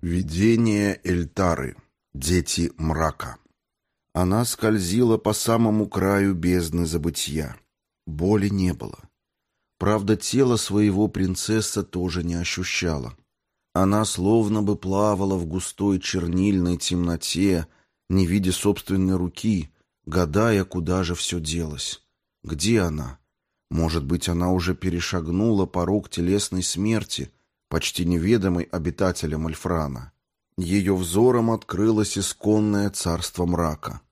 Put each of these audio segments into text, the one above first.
Видение Эльтары. Дети мрака. Она скользила по самому краю бездны забытья. Боли не было. Правда, тело своего принцесса тоже не ощущала. Она словно бы плавала в густой чернильной темноте, не видя собственной руки, гадая, куда же все делось. Где она? Может быть, она уже перешагнула порог телесной смерти, почти неведомой обитателям Альфрана. Ее взором открылось исконное царство мрака.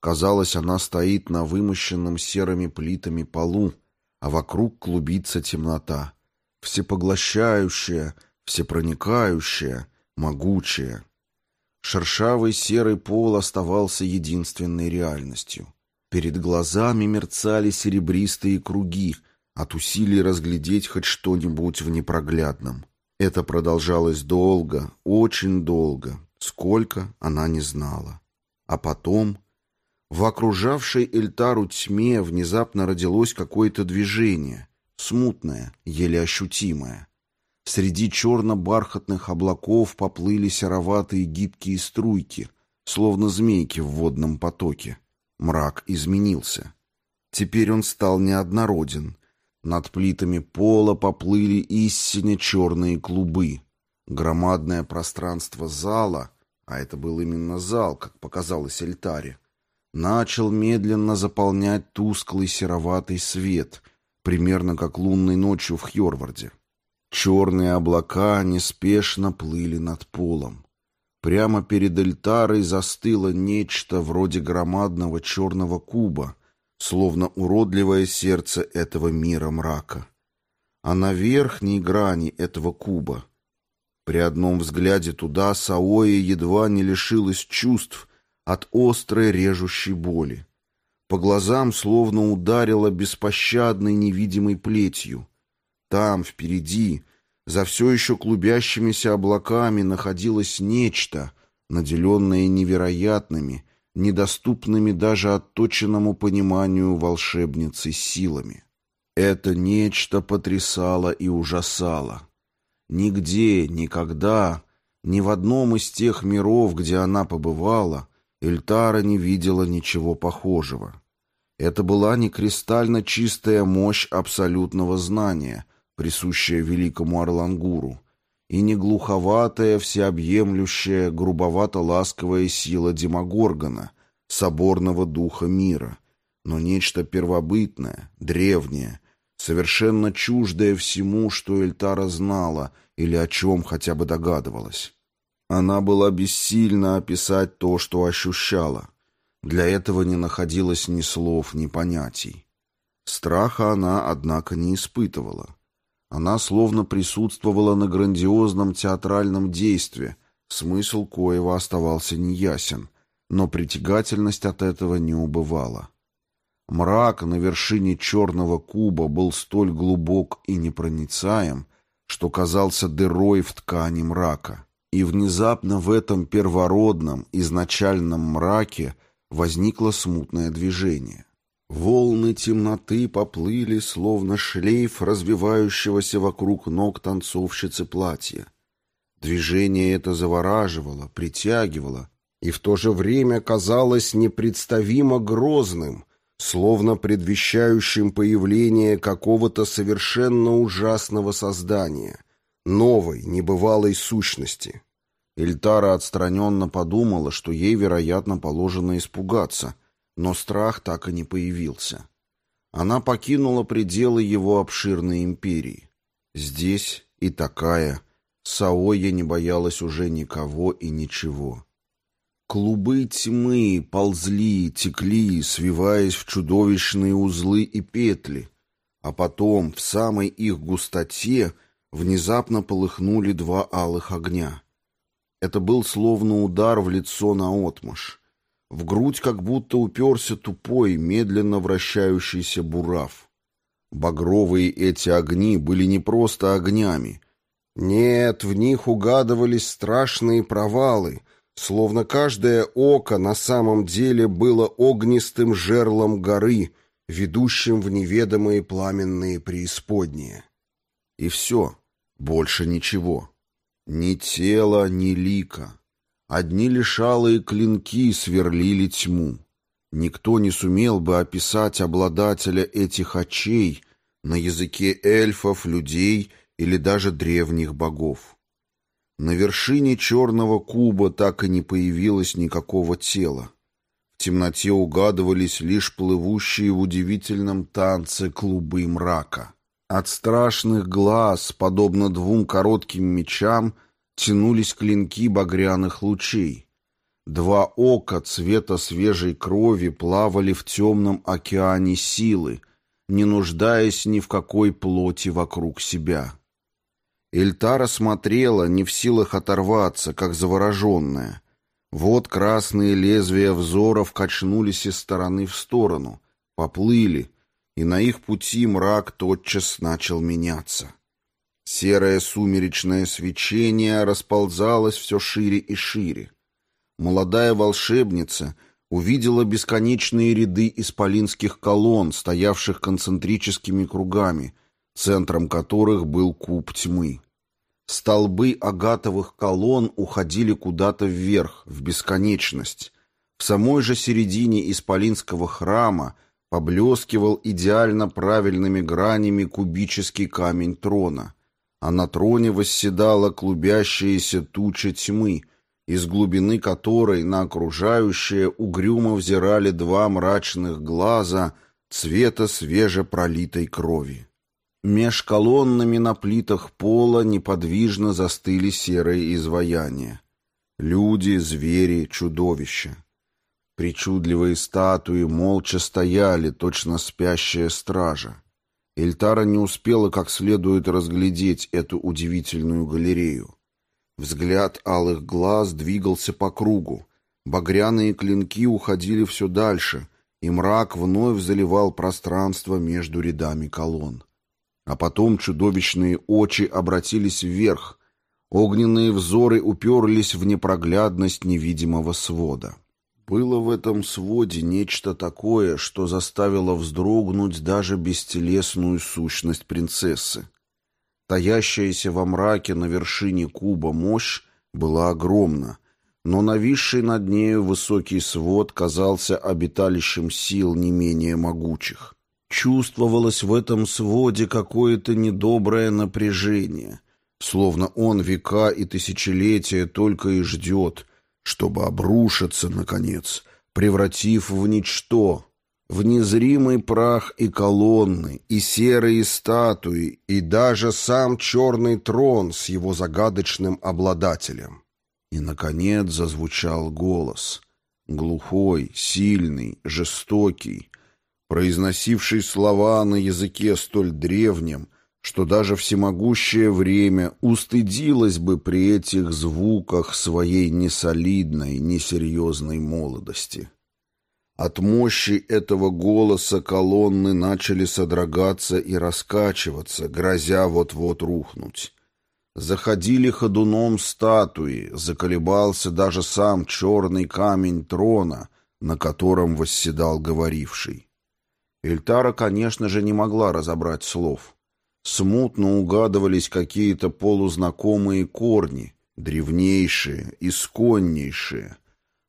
Казалось, она стоит на вымощенном серыми плитами полу, а вокруг клубится темнота. Всепоглощающая, всепроникающая, могучая. Шершавый серый пол оставался единственной реальностью. Перед глазами мерцали серебристые круги, от усилий разглядеть хоть что-нибудь в непроглядном. Это продолжалось долго, очень долго, сколько она не знала. А потом в окружавшей Эльтару тьме внезапно родилось какое-то движение, смутное, еле ощутимое. Среди черно-бархатных облаков поплыли сероватые гибкие струйки, словно змейки в водном потоке. Мрак изменился. Теперь он стал неоднороден. Над плитами пола поплыли истинно черные клубы. Громадное пространство зала, а это был именно зал, как показалось Эльтаре, начал медленно заполнять тусклый сероватый свет, примерно как лунной ночью в Хьорварде. Черные облака неспешно плыли над полом. Прямо перед Эльтарой застыло нечто вроде громадного черного куба, словно уродливое сердце этого мира мрака. А на верхней грани этого куба, при одном взгляде туда, Саоя едва не лишилась чувств от острой режущей боли. По глазам словно ударило беспощадной невидимой плетью. Там, впереди, за все еще клубящимися облаками находилось нечто, наделенное невероятными, недоступными даже отточенному пониманию волшебницы силами. Это нечто потрясало и ужасало. Нигде, никогда, ни в одном из тех миров, где она побывала, Эльтара не видела ничего похожего. Это была не кристально чистая мощь абсолютного знания — присущая великому Орлангуру, и не глуховатая, всеобъемлющая, грубовато-ласковая сила Демогоргона, соборного духа мира, но нечто первобытное, древнее, совершенно чуждое всему, что Эльтара знала или о чем хотя бы догадывалась. Она была бессильна описать то, что ощущала. Для этого не находилось ни слов, ни понятий. Страха она, однако, не испытывала. Она словно присутствовала на грандиозном театральном действии, смысл коего оставался неясен, но притягательность от этого не убывала. Мрак на вершине черного куба был столь глубок и непроницаем, что казался дырой в ткани мрака. И внезапно в этом первородном, изначальном мраке возникло смутное движение. Волны темноты поплыли, словно шлейф развивающегося вокруг ног танцовщицы платья. Движение это завораживало, притягивало и в то же время казалось непредставимо грозным, словно предвещающим появление какого-то совершенно ужасного создания, новой, небывалой сущности. Эльтара отстраненно подумала, что ей, вероятно, положено испугаться — но страх так и не появился. Она покинула пределы его обширной империи. Здесь и такая Саоя не боялась уже никого и ничего. Клубы тьмы ползли, текли, свиваясь в чудовищные узлы и петли, а потом в самой их густоте внезапно полыхнули два алых огня. Это был словно удар в лицо наотмашь. В грудь как будто уперся тупой, медленно вращающийся бурав. Багровые эти огни были не просто огнями. Нет, в них угадывались страшные провалы, словно каждое око на самом деле было огнистым жерлом горы, ведущим в неведомые пламенные преисподние. И все, больше ничего. Ни тела, ни лика. Одни лишь алые клинки сверлили тьму. Никто не сумел бы описать обладателя этих очей на языке эльфов, людей или даже древних богов. На вершине черного куба так и не появилось никакого тела. В темноте угадывались лишь плывущие в удивительном танце клубы мрака. От страшных глаз, подобно двум коротким мечам, тянулись клинки багряных лучей. Два ока цвета свежей крови плавали в темном океане силы, не нуждаясь ни в какой плоти вокруг себя. Эльтара смотрела, не в силах оторваться, как завороженная. Вот красные лезвия взоров качнулись из стороны в сторону, поплыли, и на их пути мрак тотчас начал меняться. Серое сумеречное свечение расползалось все шире и шире. Молодая волшебница увидела бесконечные ряды исполинских колонн, стоявших концентрическими кругами, центром которых был куб тьмы. Столбы агатовых колонн уходили куда-то вверх, в бесконечность. В самой же середине исполинского храма поблескивал идеально правильными гранями кубический камень трона, а на троне восседала клубящаяся туча тьмы, из глубины которой на окружающее угрюмо взирали два мрачных глаза цвета свежепролитой крови. Меж колоннами на плитах пола неподвижно застыли серые изваяния. Люди, звери, чудовища. Причудливые статуи молча стояли, точно спящая стража. Эльтара не успела как следует разглядеть эту удивительную галерею. Взгляд алых глаз двигался по кругу. Багряные клинки уходили все дальше, и мрак вновь заливал пространство между рядами колонн. А потом чудовищные очи обратились вверх, огненные взоры уперлись в непроглядность невидимого свода. Было в этом своде нечто такое, что заставило вздрогнуть даже бестелесную сущность принцессы. Таящаяся во мраке на вершине куба мощь была огромна, но нависший над нею высокий свод казался обиталищем сил не менее могучих. Чувствовалось в этом своде какое-то недоброе напряжение, словно он века и тысячелетия только и ждет, чтобы обрушиться, наконец, превратив в ничто, в незримый прах и колонны, и серые статуи, и даже сам черный трон с его загадочным обладателем. И, наконец, зазвучал голос, глухой, сильный, жестокий, произносивший слова на языке столь древнем, что даже всемогущее время устыдилось бы при этих звуках своей несолидной, несерьезной молодости. От мощи этого голоса колонны начали содрогаться и раскачиваться, грозя вот-вот рухнуть. Заходили ходуном статуи, заколебался даже сам черный камень трона, на котором восседал говоривший. Эльтара, конечно же, не могла разобрать слов. Смутно угадывались какие-то полузнакомые корни, древнейшие, исконнейшие.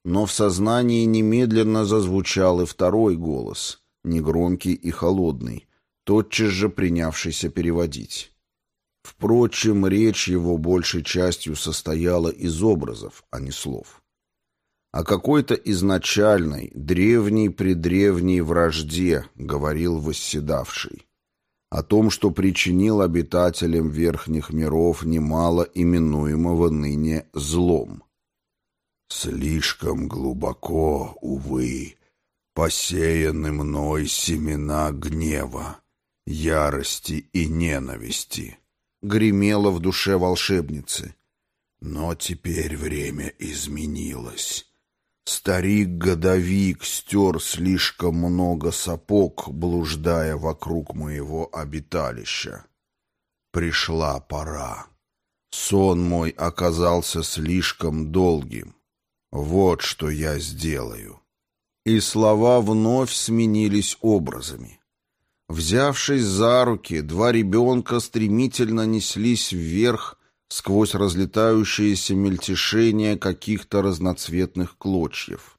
Но в сознании немедленно зазвучал и второй голос, негромкий и холодный, тотчас же принявшийся переводить. Впрочем, речь его большей частью состояла из образов, а не слов о какой-то изначальной, древней-предревней вражде, говорил восседавший. О том, что причинил обитателям верхних миров немало именуемого ныне злом. «Слишком глубоко, увы, посеяны мной семена гнева, ярости и ненависти», — гремело в душе волшебницы. «Но теперь время изменилось». Старик-годовик стер слишком много сапог, блуждая вокруг моего обиталища. Пришла пора. Сон мой оказался слишком долгим. Вот что я сделаю. И слова вновь сменились образами. Взявшись за руки, два ребенка стремительно неслись вверх сквозь разлетающееся мельтешение каких-то разноцветных клочьев.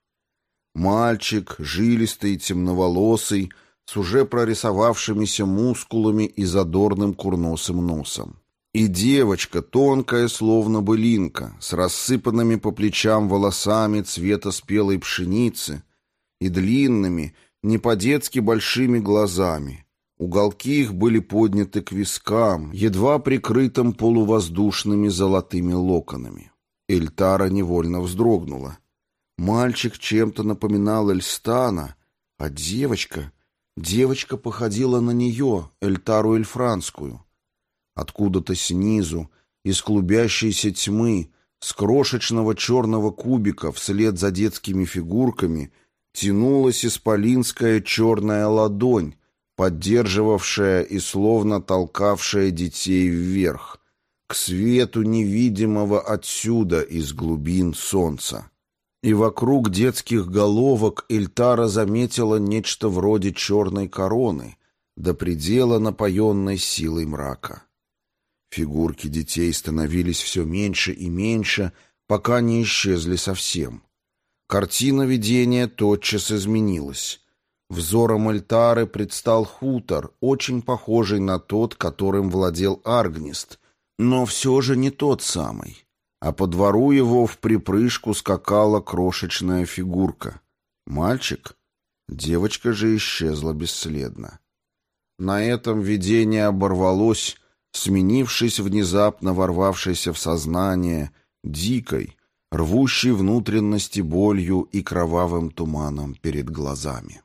Мальчик, жилистый темноволосый, с уже прорисовавшимися мускулами и задорным курносым носом. И девочка, тонкая, словно былинка, с рассыпанными по плечам волосами цвета спелой пшеницы и длинными, не по-детски большими глазами. Уголки их были подняты к вискам, едва прикрытым полувоздушными золотыми локонами. Эльтара невольно вздрогнула. Мальчик чем-то напоминал Эльстана, а девочка... Девочка походила на нее, Эльтару Эльфранскую. Откуда-то снизу, из клубящейся тьмы, с крошечного черного кубика вслед за детскими фигурками тянулась исполинская черная ладонь, поддерживавшая и словно толкавшая детей вверх, к свету невидимого отсюда из глубин солнца. И вокруг детских головок Эльтара заметила нечто вроде черной короны, до предела напоенной силой мрака. Фигурки детей становились все меньше и меньше, пока не исчезли совсем. Картина видения тотчас изменилась. Взором Эльтары предстал хутор, очень похожий на тот, которым владел Аргнист, но все же не тот самый. А по двору его в припрыжку скакала крошечная фигурка. Мальчик? Девочка же исчезла бесследно. На этом видение оборвалось, сменившись внезапно ворвавшейся в сознание, дикой, рвущей внутренности болью и кровавым туманом перед глазами.